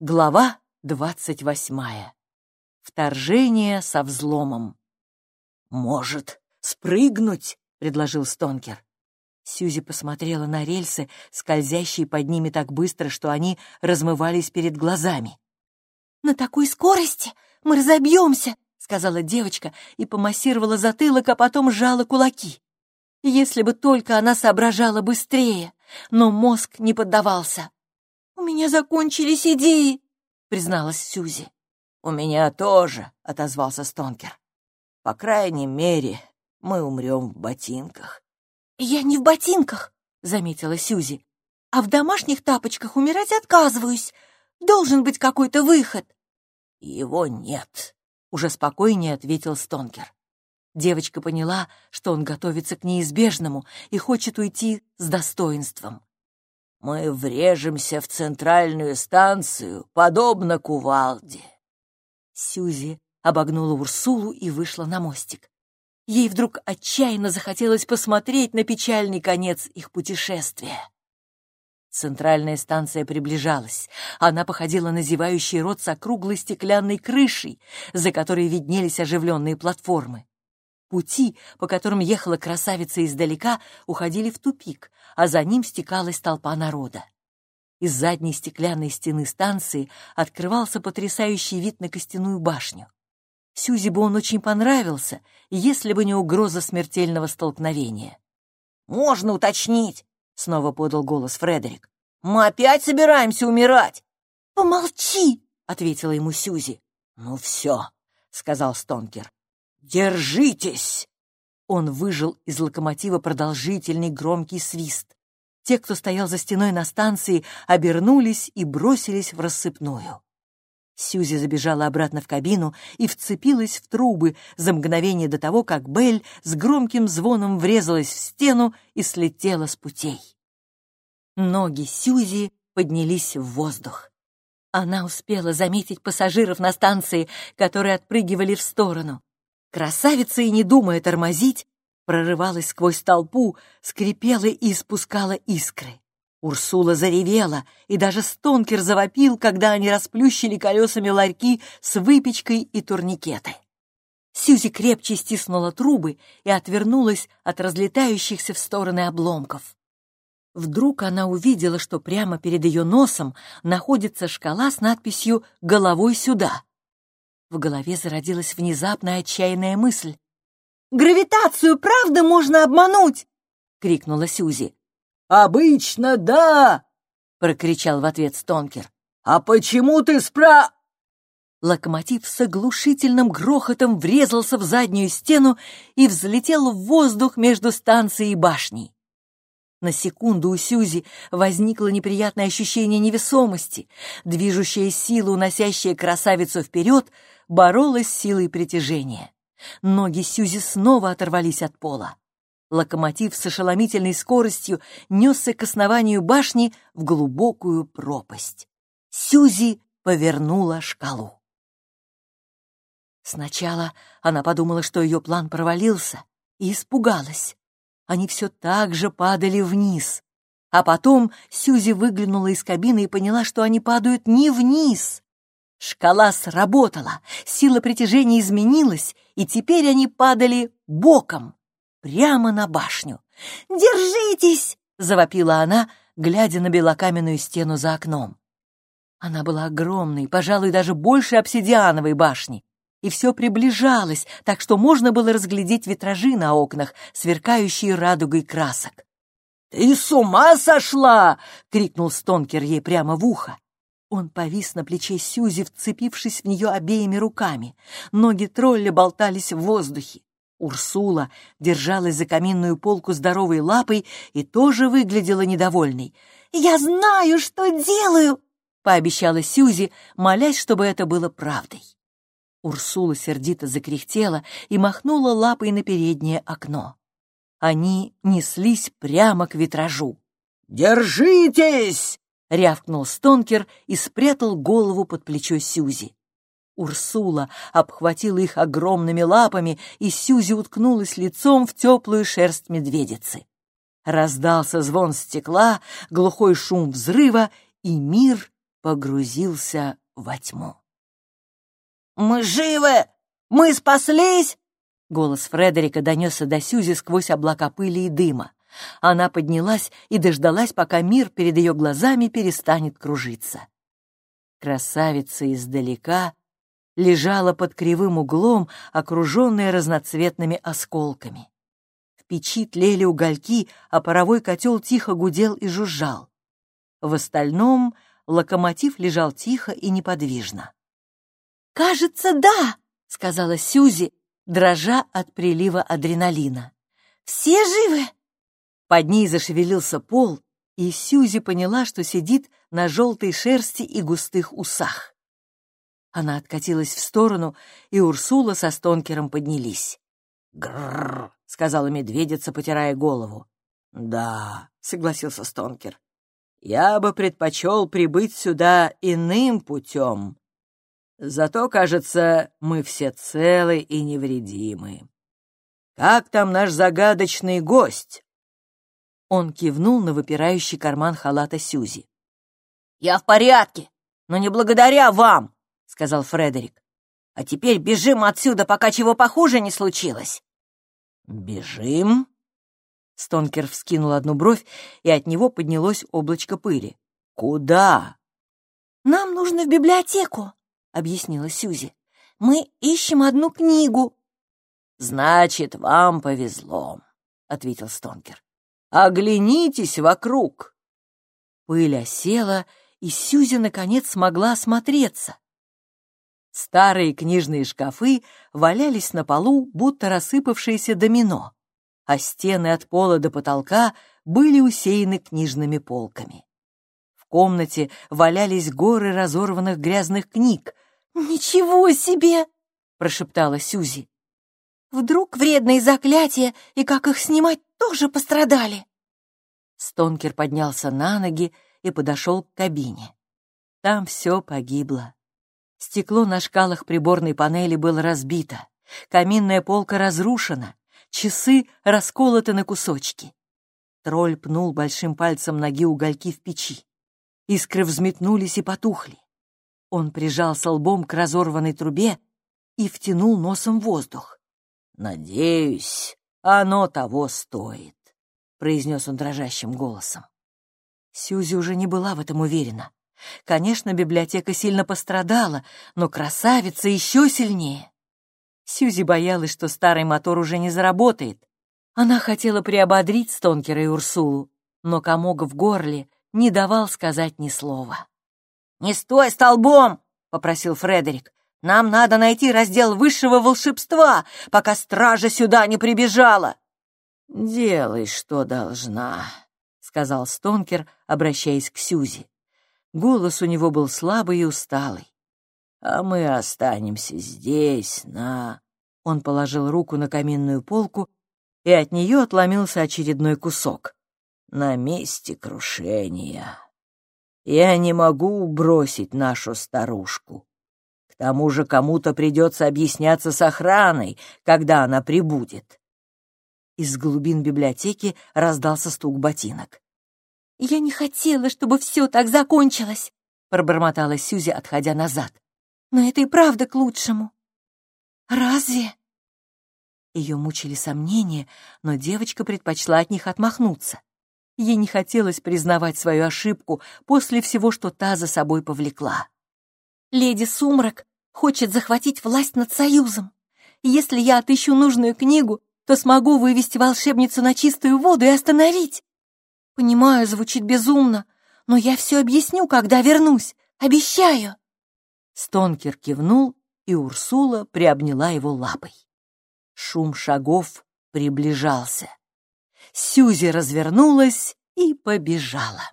Глава двадцать восьмая. Вторжение со взломом. «Может, спрыгнуть?» — предложил Стонкер. Сьюзи посмотрела на рельсы, скользящие под ними так быстро, что они размывались перед глазами. «На такой скорости мы разобьемся!» — сказала девочка и помассировала затылок, а потом сжала кулаки. Если бы только она соображала быстрее, но мозг не поддавался. «У меня закончились идеи», — призналась Сюзи. «У меня тоже», — отозвался Стонкер. «По крайней мере, мы умрем в ботинках». «Я не в ботинках», — заметила Сюзи. «А в домашних тапочках умирать отказываюсь. Должен быть какой-то выход». «Его нет», — уже спокойнее ответил Стонкер. Девочка поняла, что он готовится к неизбежному и хочет уйти с достоинством. Мы врежемся в центральную станцию, подобно кувалде. Сюзи обогнула Урсулу и вышла на мостик. Ей вдруг отчаянно захотелось посмотреть на печальный конец их путешествия. Центральная станция приближалась. Она походила на зевающий рот с округлой стеклянной крышей, за которой виднелись оживленные платформы. Пути, по которым ехала красавица издалека, уходили в тупик, а за ним стекалась толпа народа. Из задней стеклянной стены станции открывался потрясающий вид на костяную башню. Сюзи бы он очень понравился, если бы не угроза смертельного столкновения. «Можно уточнить?» — снова подал голос Фредерик. «Мы опять собираемся умирать!» «Помолчи!» — ответила ему Сюзи. «Ну все», — сказал Стонкер. «Держитесь!» Он выжил из локомотива продолжительный громкий свист. Те, кто стоял за стеной на станции, обернулись и бросились в рассыпную. Сьюзи забежала обратно в кабину и вцепилась в трубы за мгновение до того, как Белль с громким звоном врезалась в стену и слетела с путей. Ноги Сьюзи поднялись в воздух. Она успела заметить пассажиров на станции, которые отпрыгивали в сторону. Красавица и не думая тормозить, прорывалась сквозь толпу, скрипела и испускала искры. Урсула заревела, и даже Стонкер завопил, когда они расплющили колесами ларьки с выпечкой и турникеты. Сьюзи крепче стиснула трубы и отвернулась от разлетающихся в стороны обломков. Вдруг она увидела, что прямо перед ее носом находится шкала с надписью «Головой сюда». В голове зародилась внезапная отчаянная мысль. «Гравитацию правда можно обмануть?» — крикнула Сюзи. «Обычно да!» — прокричал в ответ Стонкер. «А почему ты спра...» Локомотив с оглушительным грохотом врезался в заднюю стену и взлетел в воздух между станцией и башней. На секунду у Сюзи возникло неприятное ощущение невесомости. Движущая сила, уносящая красавицу вперед, боролась с силой притяжения. Ноги Сюзи снова оторвались от пола. Локомотив с ошеломительной скоростью несся к основанию башни в глубокую пропасть. Сюзи повернула шкалу. Сначала она подумала, что ее план провалился, и испугалась. Они все так же падали вниз. А потом Сюзи выглянула из кабины и поняла, что они падают не вниз. Шкала сработала, сила притяжения изменилась, и теперь они падали боком, прямо на башню. «Держитесь!» — завопила она, глядя на белокаменную стену за окном. Она была огромной, пожалуй, даже больше обсидиановой башни, и все приближалось, так что можно было разглядеть витражи на окнах, сверкающие радугой красок. «Ты с ума сошла!» — крикнул Стонкер ей прямо в ухо. Он повис на плече Сюзи, вцепившись в нее обеими руками. Ноги тролля болтались в воздухе. Урсула держалась за каминную полку здоровой лапой и тоже выглядела недовольной. «Я знаю, что делаю!» — пообещала Сюзи, молясь, чтобы это было правдой. Урсула сердито закряхтела и махнула лапой на переднее окно. Они неслись прямо к витражу. «Держитесь!» — рявкнул Стонкер и спрятал голову под плечо Сюзи. Урсула обхватила их огромными лапами, и Сюзи уткнулась лицом в теплую шерсть медведицы. Раздался звон стекла, глухой шум взрыва, и мир погрузился во тьму. «Мы живы! Мы спаслись!» Голос Фредерика донесся до Сюзи сквозь облака пыли и дыма. Она поднялась и дождалась, пока мир перед ее глазами перестанет кружиться. Красавица издалека лежала под кривым углом, окруженная разноцветными осколками. В печи тлели угольки, а паровой котел тихо гудел и жужжал. В остальном локомотив лежал тихо и неподвижно. «Кажется, да!» — сказала Сюзи, дрожа от прилива адреналина. «Все живы?» Под ней зашевелился пол, и Сюзи поняла, что сидит на желтой шерсти и густых усах. Она откатилась в сторону, и Урсула со Стонкером поднялись. «Грррр!» — сказала медведица, потирая голову. «Да», — согласился Стонкер. «Я бы предпочел прибыть сюда иным путем. Зато, кажется, мы все целы и невредимы. Как там наш загадочный гость?» Он кивнул на выпирающий карман халата Сюзи. «Я в порядке, но не благодаря вам», — сказал Фредерик. «А теперь бежим отсюда, пока чего похуже не случилось». «Бежим?» Стонкер вскинул одну бровь, и от него поднялось облачко пыли. «Куда?» «Нам нужно в библиотеку», — объяснила Сюзи. «Мы ищем одну книгу». «Значит, вам повезло», — ответил Стонкер. «Оглянитесь вокруг». Пыль осела, и Сюзи наконец смогла осмотреться. Старые книжные шкафы валялись на полу, будто рассыпавшиеся домино, а стены от пола до потолка были усеяны книжными полками. В комнате валялись горы разорванных грязных книг. «Ничего себе!» — прошептала Сюзи. «Вдруг вредные заклятия и как их снимать тоже пострадали?» Стонкер поднялся на ноги и подошел к кабине. Там все погибло. Стекло на шкалах приборной панели было разбито, каминная полка разрушена, часы расколоты на кусочки. Тролль пнул большим пальцем ноги угольки в печи. Искры взметнулись и потухли. Он прижался лбом к разорванной трубе и втянул носом воздух. «Надеюсь, оно того стоит», — произнес он дрожащим голосом. Сьюзи уже не была в этом уверена. Конечно, библиотека сильно пострадала, но красавица еще сильнее. Сьюзи боялась, что старый мотор уже не заработает. Она хотела приободрить Стонкера и Урсулу, но комок в горле не давал сказать ни слова. «Не стой столбом!» — попросил Фредерик. «Нам надо найти раздел высшего волшебства, пока стража сюда не прибежала!» «Делай, что должна», — сказал Стонкер, обращаясь к Сьюзи. Голос у него был слабый и усталый. «А мы останемся здесь, на...» Он положил руку на каминную полку, и от нее отломился очередной кусок. «На месте крушения. Я не могу бросить нашу старушку. К тому же кому-то придется объясняться с охраной, когда она прибудет». Из глубин библиотеки раздался стук ботинок. «Я не хотела, чтобы все так закончилось», — пробормотала Сюзи, отходя назад. «Но это и правда к лучшему». «Разве?» Ее мучили сомнения, но девочка предпочла от них отмахнуться. Ей не хотелось признавать свою ошибку после всего, что та за собой повлекла. «Леди Сумрак хочет захватить власть над Союзом. Если я отыщу нужную книгу, то смогу вывести волшебницу на чистую воду и остановить. Понимаю, звучит безумно, но я все объясню, когда вернусь. Обещаю. Стонкер кивнул, и Урсула приобняла его лапой. Шум шагов приближался. Сюзи развернулась и побежала.